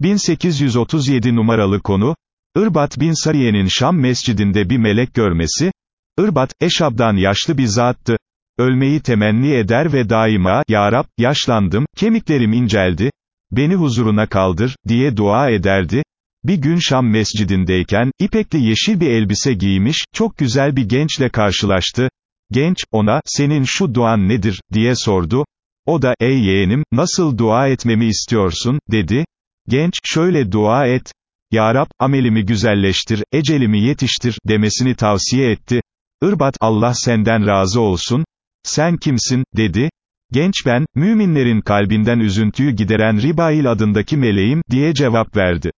1837 numaralı konu, Irbat bin Sariye'nin Şam mescidinde bir melek görmesi, Irbat, Eşab'dan yaşlı bir zattı, ölmeyi temenni eder ve daima, Ya Rab, yaşlandım, kemiklerim inceldi, beni huzuruna kaldır, diye dua ederdi, bir gün Şam mescidindeyken, ipekli yeşil bir elbise giymiş, çok güzel bir gençle karşılaştı, genç, ona, senin şu duan nedir, diye sordu, o da, ey yeğenim, nasıl dua etmemi istiyorsun, dedi, genç, şöyle dua et, Ya Rab, amelimi güzelleştir, ecelimi yetiştir, demesini tavsiye etti, Irbat, Allah senden razı olsun, sen kimsin, dedi, genç ben, müminlerin kalbinden üzüntüyü gideren Ribail adındaki meleğim, diye cevap verdi.